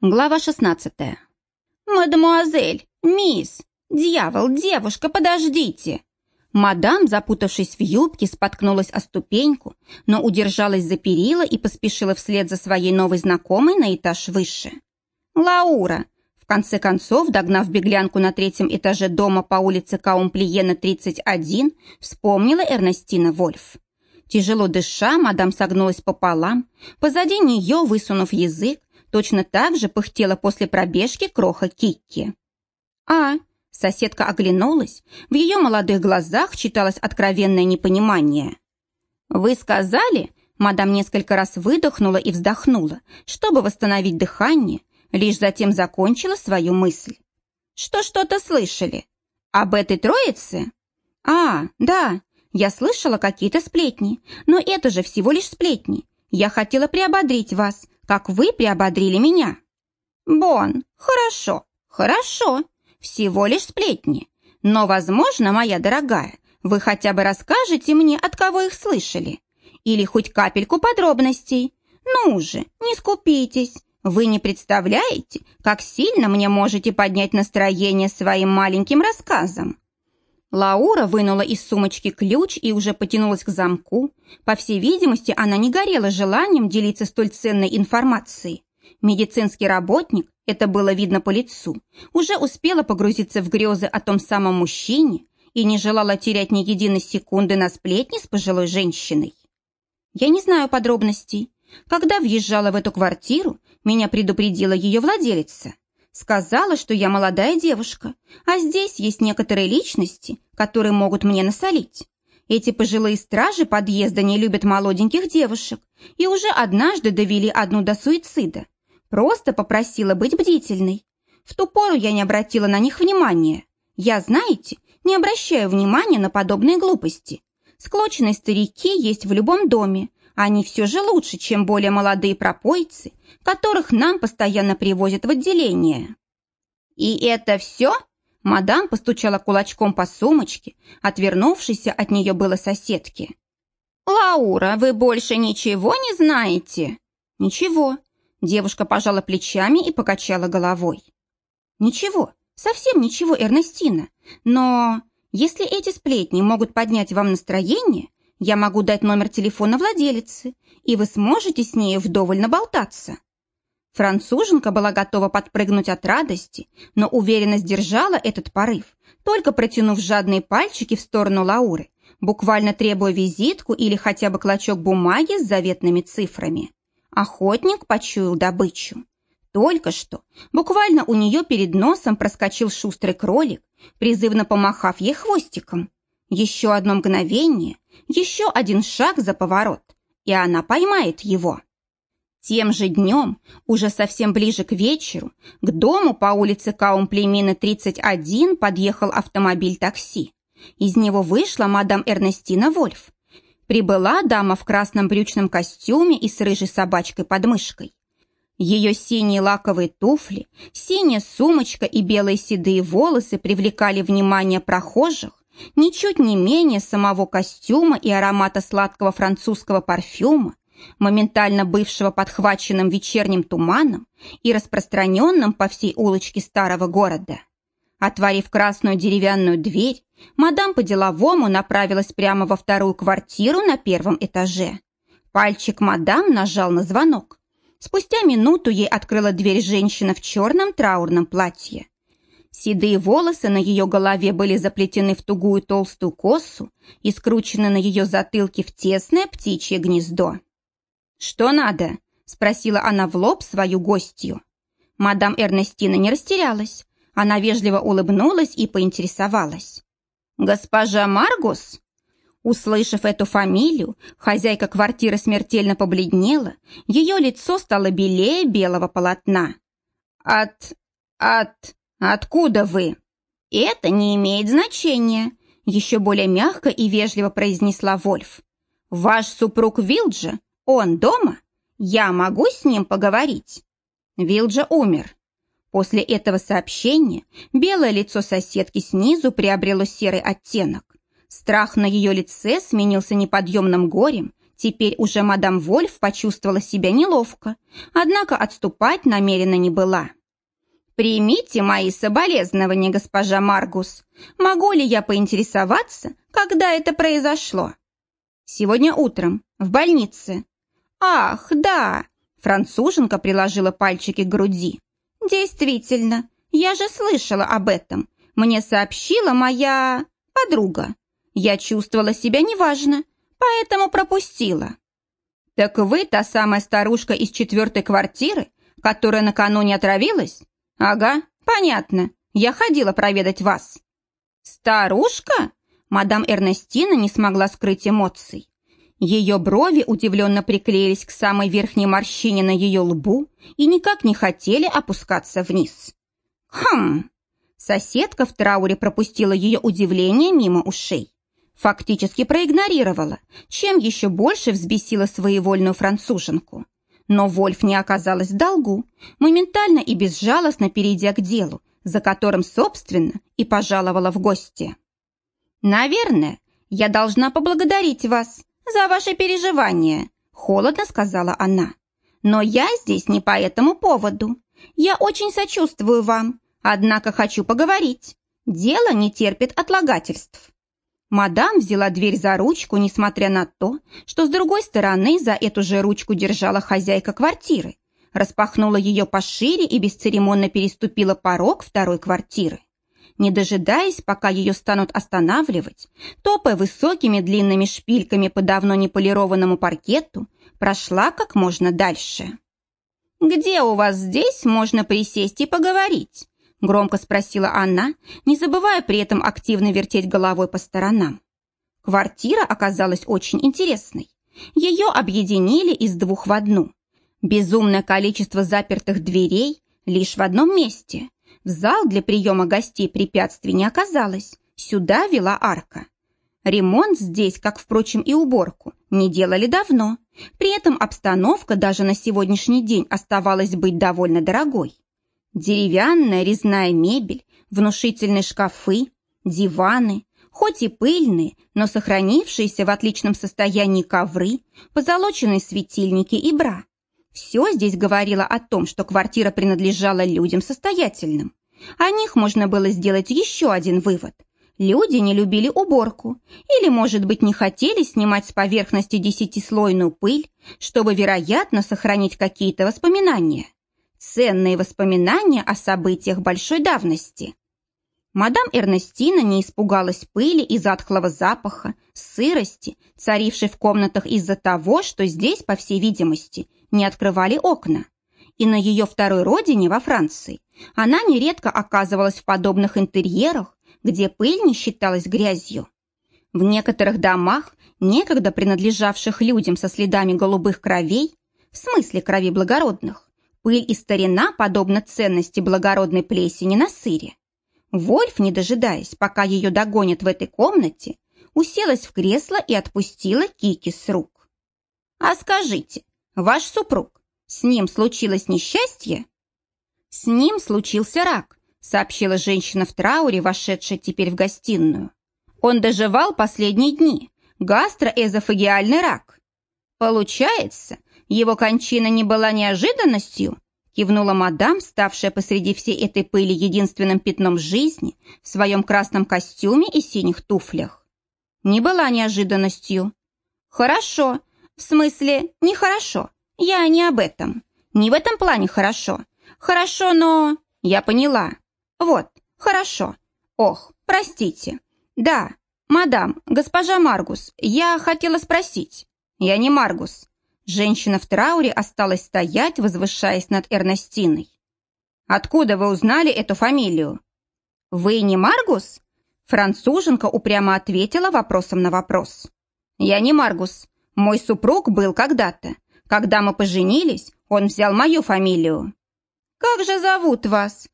Глава 16. «Мадемуазель, мисс, дьявол, девушка, подождите!» Мадам, запутавшись в юбке, споткнулась о ступеньку, но удержалась за перила и поспешила вслед за своей новой знакомой на этаж выше. «Лаура!» В конце концов, догнав беглянку на третьем этаже дома по улице Каумплиена, 31, вспомнила Эрнестина Вольф. Тяжело дыша, мадам согнулась пополам, позади нее, высунув язык, точно так же пыхтела после пробежки кроха Кикки. «А?» – соседка оглянулась, в ее молодых глазах читалось откровенное непонимание. «Вы сказали?» – мадам несколько раз выдохнула и вздохнула, чтобы восстановить дыхание, лишь затем закончила свою мысль. «Что что-то слышали? Об этой троице?» «А, да, я слышала какие-то сплетни, но это же всего лишь сплетни. Я хотела приободрить вас, как вы приободрили меня. Бон, хорошо, хорошо, всего лишь сплетни. Но, возможно, моя дорогая, вы хотя бы расскажете мне, от кого их слышали. Или хоть капельку подробностей. Ну же, не скупитесь. Вы не представляете, как сильно мне можете поднять настроение своим маленьким рассказом. Лаура вынула из сумочки ключ и уже потянулась к замку. По всей видимости, она не горела желанием делиться столь ценной информацией. Медицинский работник, это было видно по лицу, уже успела погрузиться в грезы о том самом мужчине и не желала терять ни единой секунды на сплетни с пожилой женщиной. Я не знаю подробностей. Когда въезжала в эту квартиру, меня предупредила ее владелица. Сказала, что я молодая девушка, а здесь есть некоторые личности, которые могут мне насолить. Эти пожилые стражи подъезда не любят молоденьких девушек и уже однажды довели одну до суицида. Просто попросила быть бдительной. В ту пору я не обратила на них внимания. Я, знаете, не обращаю внимания на подобные глупости. Склочные старики есть в любом доме, они все же лучше, чем более молодые пропойцы, которых нам постоянно привозят в отделение. И это все? Мадам постучала кулачком по сумочке, отвернувшейся от нее было соседки. «Лаура, вы больше ничего не знаете?» «Ничего». Девушка пожала плечами и покачала головой. «Ничего, совсем ничего, Эрнестина. Но если эти сплетни могут поднять вам настроение, я могу дать номер телефона владелицы, и вы сможете с ней вдоволь наболтаться». Француженка была готова подпрыгнуть от радости, но уверенно сдержала этот порыв, только протянув жадные пальчики в сторону Лауры, буквально требуя визитку или хотя бы клочок бумаги с заветными цифрами. Охотник почуял добычу. Только что, буквально у нее перед носом проскочил шустрый кролик, призывно помахав ей хвостиком. Еще одно мгновение, еще один шаг за поворот, и она поймает его. Тем же днем, уже совсем ближе к вечеру, к дому по улице Каумплемина 31 подъехал автомобиль-такси. Из него вышла мадам Эрнестина Вольф. Прибыла дама в красном брючном костюме и с рыжей собачкой под мышкой. Ее синие лаковые туфли, синяя сумочка и белые седые волосы привлекали внимание прохожих, ничуть не менее самого костюма и аромата сладкого французского парфюма, моментально бывшего подхваченным вечерним туманом и распространенным по всей улочке старого города. Отворив красную деревянную дверь, мадам по-деловому направилась прямо во вторую квартиру на первом этаже. Пальчик мадам нажал на звонок. Спустя минуту ей открыла дверь женщина в черном траурном платье. Седые волосы на ее голове были заплетены в тугую толстую косу и скручены на ее затылке в тесное птичье гнездо. «Что надо?» – спросила она в лоб свою гостью. Мадам Эрнестина не растерялась. Она вежливо улыбнулась и поинтересовалась. «Госпожа Маргус?» Услышав эту фамилию, хозяйка квартиры смертельно побледнела, ее лицо стало белее белого полотна. «От... от...» «Откуда вы?» «Это не имеет значения», — еще более мягко и вежливо произнесла Вольф. «Ваш супруг Вилджа, он дома? Я могу с ним поговорить?» Вилджа умер. После этого сообщения белое лицо соседки снизу приобрело серый оттенок. Страх на ее лице сменился неподъемным горем, Теперь уже мадам Вольф почувствовала себя неловко, однако отступать намеренно не была. «Примите мои соболезнования, госпожа Маргус. Могу ли я поинтересоваться, когда это произошло?» «Сегодня утром, в больнице». «Ах, да!» Француженка приложила пальчики к груди. «Действительно, я же слышала об этом. Мне сообщила моя... подруга. Я чувствовала себя неважно, поэтому пропустила». «Так вы та самая старушка из четвертой квартиры, которая накануне отравилась?» «Ага, понятно. Я ходила проведать вас». «Старушка?» Мадам Эрнестина не смогла скрыть эмоций. Ее брови удивленно приклеились к самой верхней морщине на ее лбу и никак не хотели опускаться вниз. «Хм!» Соседка в трауре пропустила ее удивление мимо ушей. Фактически проигнорировала, чем еще больше взбесила своевольную француженку. Но Вольф не оказалась в долгу, моментально и безжалостно перейдя к делу, за которым, собственно, и пожаловала в гости. «Наверное, я должна поблагодарить вас за ваши переживания», холодно сказала она. «Но я здесь не по этому поводу. Я очень сочувствую вам, однако хочу поговорить. Дело не терпит отлагательств». Мадам взяла дверь за ручку, несмотря на то, что с другой стороны за эту же ручку держала хозяйка квартиры, распахнула ее пошире и бесцеремонно переступила порог второй квартиры. Не дожидаясь, пока ее станут останавливать, топая высокими длинными шпильками по давно неполированному паркету, прошла как можно дальше. «Где у вас здесь можно присесть и поговорить?» Громко спросила она, не забывая при этом активно вертеть головой по сторонам. Квартира оказалась очень интересной. Ее объединили из двух в одну. Безумное количество запертых дверей лишь в одном месте. В зал для приема гостей препятствий не оказалось. Сюда вела арка. Ремонт здесь, как, впрочем, и уборку, не делали давно. При этом обстановка даже на сегодняшний день оставалась быть довольно дорогой. Деревянная резная мебель, внушительные шкафы, диваны, хоть и пыльные, но сохранившиеся в отличном состоянии ковры, позолоченные светильники и бра. Все здесь говорило о том, что квартира принадлежала людям состоятельным. О них можно было сделать еще один вывод. Люди не любили уборку или, может быть, не хотели снимать с поверхности десятислойную пыль, чтобы, вероятно, сохранить какие-то воспоминания. Ценные воспоминания о событиях большой давности. Мадам Эрнестина не испугалась пыли и затхлого запаха, сырости, царившей в комнатах из-за того, что здесь, по всей видимости, не открывали окна. И на ее второй родине, во Франции, она нередко оказывалась в подобных интерьерах, где пыль не считалась грязью. В некоторых домах, некогда принадлежавших людям со следами голубых кровей, в смысле крови благородных, Пыль и старина подобно ценности благородной плесени на сыре. Вольф, не дожидаясь, пока ее догонят в этой комнате, уселась в кресло и отпустила Кики с рук. «А скажите, ваш супруг, с ним случилось несчастье?» «С ним случился рак», сообщила женщина в трауре, вошедшая теперь в гостиную. «Он доживал последние дни. Гастроэзофагиальный рак. Получается, его кончина не была неожиданностью?» кивнула мадам, ставшая посреди всей этой пыли единственным пятном жизни в своем красном костюме и синих туфлях. Не была неожиданностью. «Хорошо. В смысле, нехорошо. Я не об этом. Не в этом плане хорошо. Хорошо, но...» «Я поняла. Вот, хорошо. Ох, простите. Да, мадам, госпожа Маргус, я хотела спросить. Я не Маргус. Женщина в трауре осталась стоять, возвышаясь над Эрнестиной. «Откуда вы узнали эту фамилию?» «Вы не Маргус?» Француженка упрямо ответила вопросом на вопрос. «Я не Маргус. Мой супруг был когда-то. Когда мы поженились, он взял мою фамилию». «Как же зовут вас?»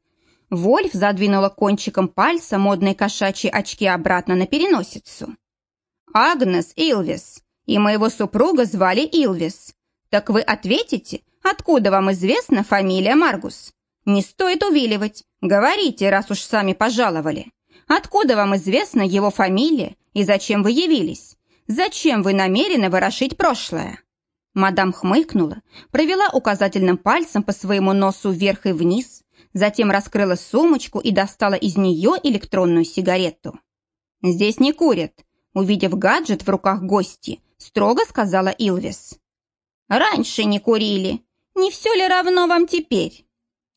Вольф задвинула кончиком пальца модные кошачьи очки обратно на переносицу. «Агнес Илвис. И моего супруга звали Илвис. Так вы ответите, откуда вам известна фамилия Маргус? Не стоит увиливать. Говорите, раз уж сами пожаловали. Откуда вам известна его фамилия и зачем вы явились? Зачем вы намерены ворошить прошлое?» Мадам хмыкнула, провела указательным пальцем по своему носу вверх и вниз, затем раскрыла сумочку и достала из нее электронную сигарету. «Здесь не курят», увидев гаджет в руках гости, строго сказала Илвис. «Раньше не курили. Не все ли равно вам теперь?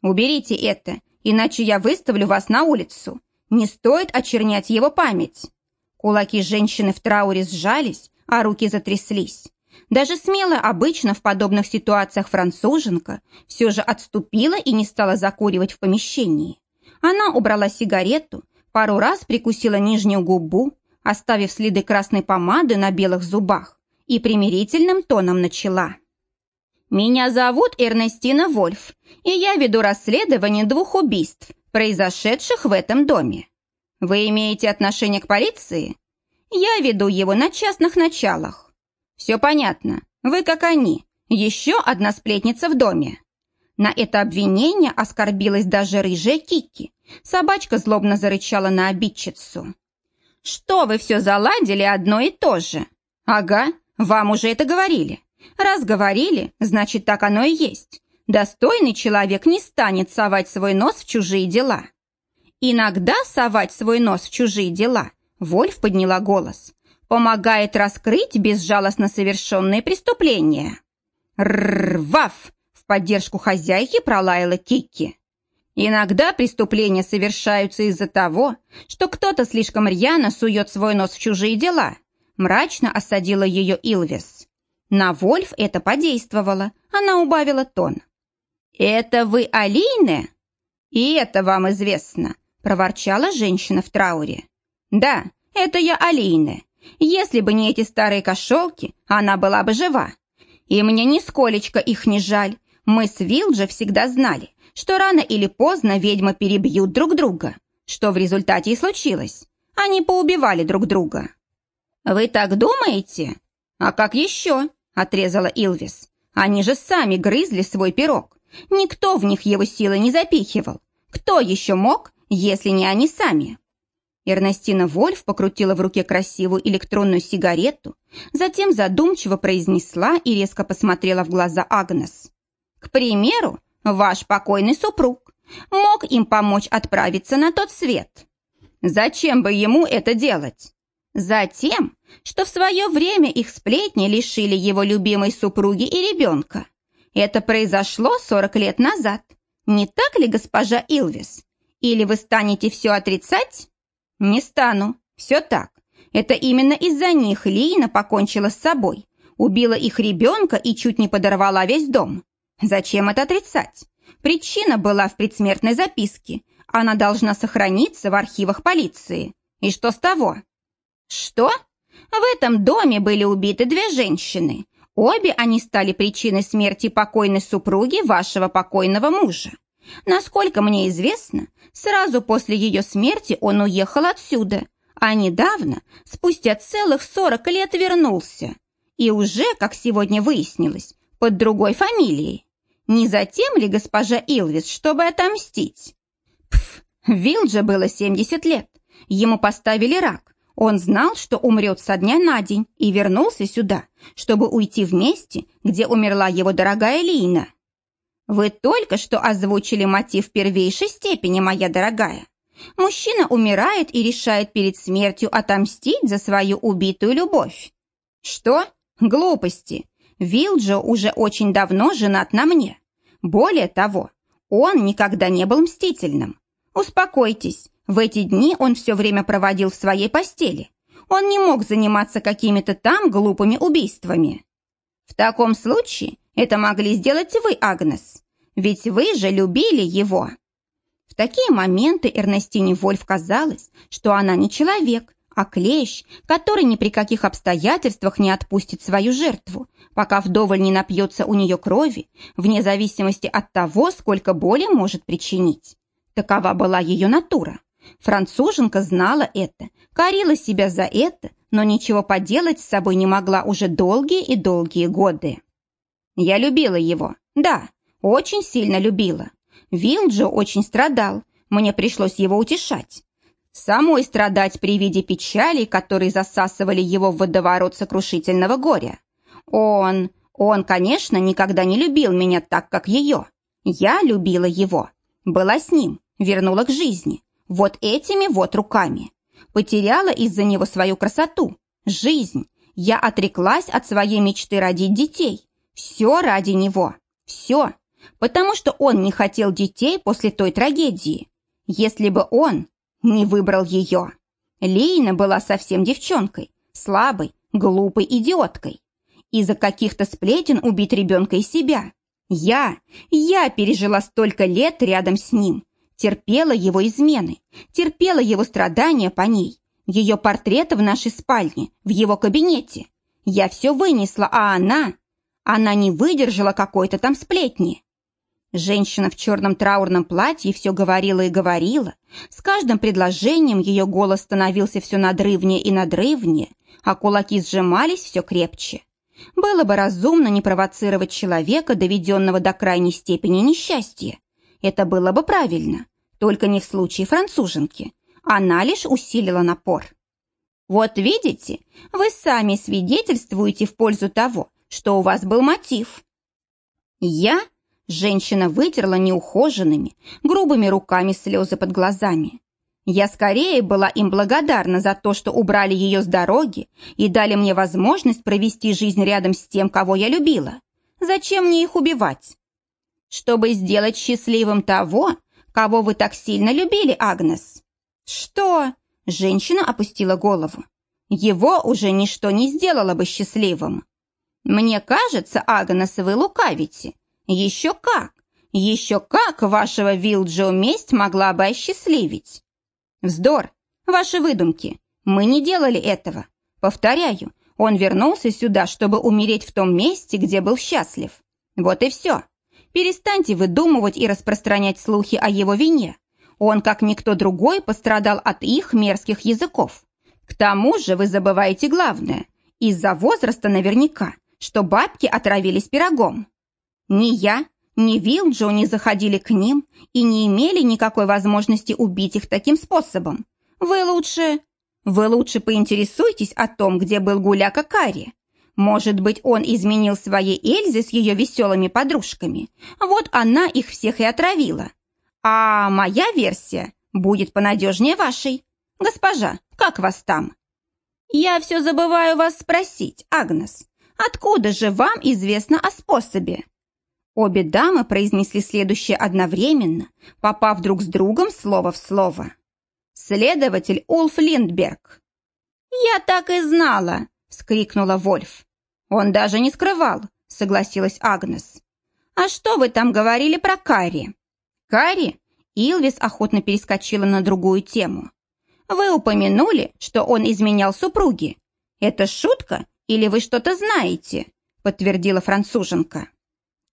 Уберите это, иначе я выставлю вас на улицу. Не стоит очернять его память». Кулаки женщины в трауре сжались, а руки затряслись. Даже смелая обычно в подобных ситуациях француженка все же отступила и не стала закуривать в помещении. Она убрала сигарету, пару раз прикусила нижнюю губу, оставив следы красной помады на белых зубах, и примирительным тоном начала. «Меня зовут Эрнестина Вольф, и я веду расследование двух убийств, произошедших в этом доме. Вы имеете отношение к полиции? Я веду его на частных началах. «Все понятно. Вы как они. Еще одна сплетница в доме». На это обвинение оскорбилась даже рыжая Кики. Собачка злобно зарычала на обидчицу. «Что вы все заладили одно и то же?» «Ага, вам уже это говорили. Раз говорили, значит, так оно и есть. Достойный человек не станет совать свой нос в чужие дела». Иногда совать свой нос в чужие дела Вольф подняла голос помогает раскрыть безжалостно совершенные преступления. Рвав! В поддержку хозяйки пролаяла Кикки. Иногда преступления совершаются из-за того, что кто-то слишком рьяно сует свой нос в чужие дела. Мрачно осадила ее Илвис. На Вольф это подействовало. Она убавила тон. «Это вы Алине?» «И это вам известно», — проворчала женщина в трауре. «Да, это я Алине. Если бы не эти старые кошелки, она была бы жива. И мне нисколечко их не жаль. Мы с Вилджи всегда знали, что рано или поздно ведьмы перебьют друг друга. Что в результате и случилось. Они поубивали друг друга. «Вы так думаете?» «А как еще?» – отрезала Илвис. «Они же сами грызли свой пирог. Никто в них его силы не запихивал. Кто еще мог, если не они сами?» Эрнестина Вольф покрутила в руке красивую электронную сигарету, затем задумчиво произнесла и резко посмотрела в глаза Агнес. «К примеру, ваш покойный супруг мог им помочь отправиться на тот свет. Зачем бы ему это делать? Затем, что в свое время их сплетни лишили его любимой супруги и ребенка. Это произошло 40 лет назад. Не так ли, госпожа Илвис? Или вы станете все отрицать?» «Не стану. Все так. Это именно из-за них Лина покончила с собой, убила их ребенка и чуть не подорвала весь дом. Зачем это отрицать? Причина была в предсмертной записке. Она должна сохраниться в архивах полиции. И что с того? Что? В этом доме были убиты две женщины. Обе они стали причиной смерти покойной супруги вашего покойного мужа. Насколько мне известно, сразу после ее смерти он уехал отсюда, а недавно, спустя целых сорок лет, вернулся. И уже, как сегодня выяснилось, под другой фамилией. Не затем ли госпожа Илвис, чтобы отомстить? Пф, Вилджа было 70 лет. Ему поставили рак. Он знал, что умрет со дня на день, и вернулся сюда, чтобы уйти в месте, где умерла его дорогая Лина. Вы только что озвучили мотив первейшей степени, моя дорогая. Мужчина умирает и решает перед смертью отомстить за свою убитую любовь. Что? Глупости. Вилджо уже очень давно женат на мне. Более того, он никогда не был мстительным. Успокойтесь, в эти дни он все время проводил в своей постели. Он не мог заниматься какими-то там глупыми убийствами. В таком случае это могли сделать вы, Агнес. Ведь вы же любили его. В такие моменты Эрнестине Вольф казалось, что она не человек, а клещ, который ни при каких обстоятельствах не отпустит свою жертву, пока вдоволь не напьется у нее крови, вне зависимости от того, сколько боли может причинить. Такова была ее натура. Француженка знала это, корила себя за это, но ничего поделать с собой не могла уже долгие и долгие годы. Я любила его, да, очень сильно любила. Вилджо очень страдал, мне пришлось его утешать. Самой страдать при виде печали, которые засасывали его в водоворот сокрушительного горя. Он, он, конечно, никогда не любил меня так, как ее. Я любила его. Была с ним, вернула к жизни. Вот этими вот руками. Потеряла из-за него свою красоту, жизнь. Я отреклась от своей мечты родить детей. Все ради него. Все. Потому что он не хотел детей после той трагедии. Если бы он не выбрал ее. Лейна была совсем девчонкой, слабой, глупой идиоткой. Из-за каких-то сплетен убить ребенка и себя. Я, я пережила столько лет рядом с ним, терпела его измены, терпела его страдания по ней, ее портреты в нашей спальне, в его кабинете. Я все вынесла, а она... Она не выдержала какой-то там сплетни. Женщина в черном траурном платье все говорила и говорила. С каждым предложением ее голос становился все надрывнее и надрывнее, а кулаки сжимались все крепче. Было бы разумно не провоцировать человека, доведенного до крайней степени несчастья. Это было бы правильно, только не в случае француженки. Она лишь усилила напор. Вот видите, вы сами свидетельствуете в пользу того, что у вас был мотив. Я Женщина вытерла неухоженными, грубыми руками слезы под глазами. Я скорее была им благодарна за то, что убрали ее с дороги и дали мне возможность провести жизнь рядом с тем, кого я любила. Зачем мне их убивать? Чтобы сделать счастливым того, кого вы так сильно любили, Агнес. Что? Женщина опустила голову. Его уже ничто не сделало бы счастливым. Мне кажется, Агнес, вы лукавите. Еще как! Еще как вашего Вилджио месть могла бы осчастливить! Вздор! Ваши выдумки! Мы не делали этого. Повторяю, он вернулся сюда, чтобы умереть в том месте, где был счастлив. Вот и все. Перестаньте выдумывать и распространять слухи о его вине. Он, как никто другой, пострадал от их мерзких языков. К тому же вы забываете главное. Из-за возраста наверняка, что бабки отравились пирогом. Ни я, ни Вилджо не заходили к ним и не имели никакой возможности убить их таким способом. Вы лучше... Вы лучше поинтересуйтесь о том, где был Гуляка Карри. Может быть, он изменил своей Эльзе с ее веселыми подружками. Вот она их всех и отравила. А моя версия будет понадежнее вашей. Госпожа, как вас там? Я все забываю вас спросить, Агнес. Откуда же вам известно о способе? Обе дамы произнесли следующее одновременно, попав друг с другом слово в слово. «Следователь Улф Линдберг». «Я так и знала!» — вскрикнула Вольф. «Он даже не скрывал», — согласилась Агнес. «А что вы там говорили про Карри?» «Карри?» — Илвис охотно перескочила на другую тему. «Вы упомянули, что он изменял супруге. Это шутка или вы что-то знаете?» — подтвердила француженка.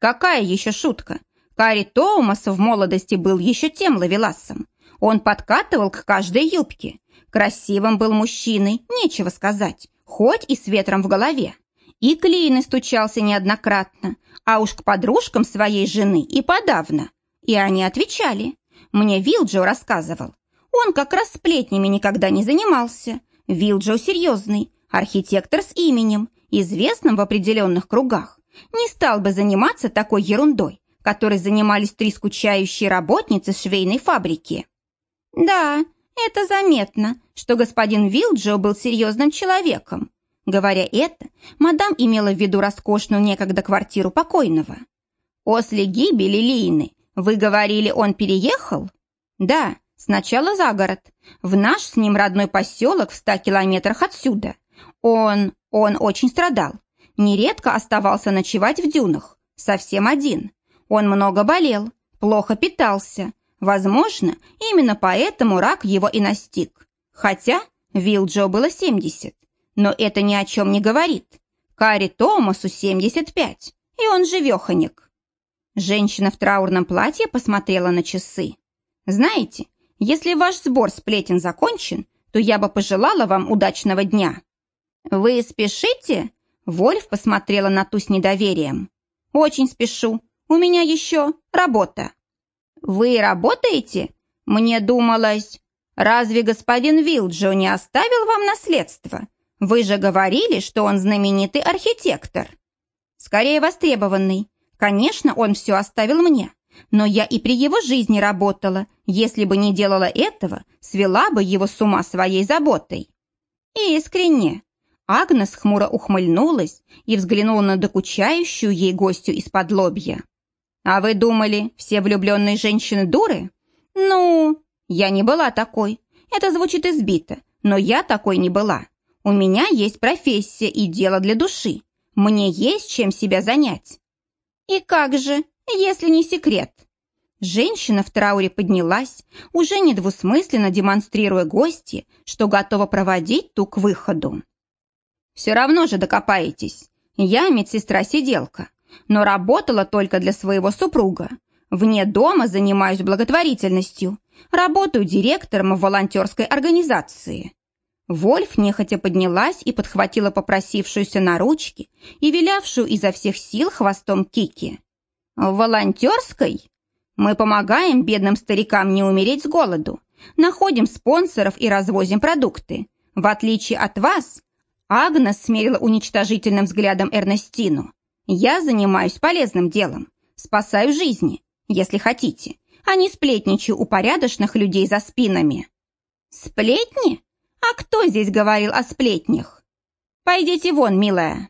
Какая еще шутка? Кари Тоумас в молодости был еще тем ловеласом. Он подкатывал к каждой юбке. Красивым был мужчиной, нечего сказать, хоть и с ветром в голове. И клейны стучался неоднократно, а уж к подружкам своей жены и подавно. И они отвечали. Мне Вилджо рассказывал. Он как раз сплетнями никогда не занимался. Вилджо серьезный, архитектор с именем, известным в определенных кругах. Не стал бы заниматься такой ерундой, которой занимались три скучающие работницы швейной фабрики. Да, это заметно, что господин Вилджо был серьезным человеком. Говоря это, мадам имела в виду роскошную некогда квартиру покойного. После гибели Лины, вы говорили, он переехал? Да, сначала за город, в наш с ним родной поселок в ста километрах отсюда. Он, он очень страдал, нередко оставался ночевать в дюнах, совсем один. Он много болел, плохо питался. Возможно, именно поэтому рак его и настиг. Хотя Вилджо было 70. Но это ни о чем не говорит. Кари Томасу 75, и он живеханик. Женщина в траурном платье посмотрела на часы. «Знаете, если ваш сбор сплетен закончен, то я бы пожелала вам удачного дня». «Вы спешите?» Вольф посмотрела на ту с недоверием. «Очень спешу. У меня еще работа». «Вы работаете?» Мне думалось... Разве господин Вилджо не оставил вам наследство? Вы же говорили, что он знаменитый архитектор. Скорее востребованный. Конечно, он все оставил мне. Но я и при его жизни работала. Если бы не делала этого, свела бы его с ума своей заботой. Искренне. Агнес хмуро ухмыльнулась и взглянула на докучающую ей гостью из-под лобья. «А вы думали, все влюбленные женщины дуры? Ну, я не была такой. Это звучит избито, но я такой не была. У меня есть профессия и дело для души. Мне есть чем себя занять. И как же, если не секрет? Женщина в трауре поднялась, уже недвусмысленно демонстрируя гости, что готова проводить ту к выходу. «Все равно же докопаетесь. Я медсестра-сиделка, но работала только для своего супруга. Вне дома занимаюсь благотворительностью, работаю директором в волонтерской организации. Вольф нехотя поднялась и подхватила попросившуюся на ручки и вилявшую изо всех сил хвостом Кики. «В волонтерской? Мы помогаем бедным старикам не умереть с голоду, находим спонсоров и развозим продукты. В отличие от вас, Агнес смерила уничтожительным взглядом Эрнестину. Я занимаюсь полезным делом, спасаю жизни, если хотите, а не сплетничаю у порядочных людей за спинами». «Сплетни?» А кто здесь говорил о сплетнях? Пойдите вон, милая.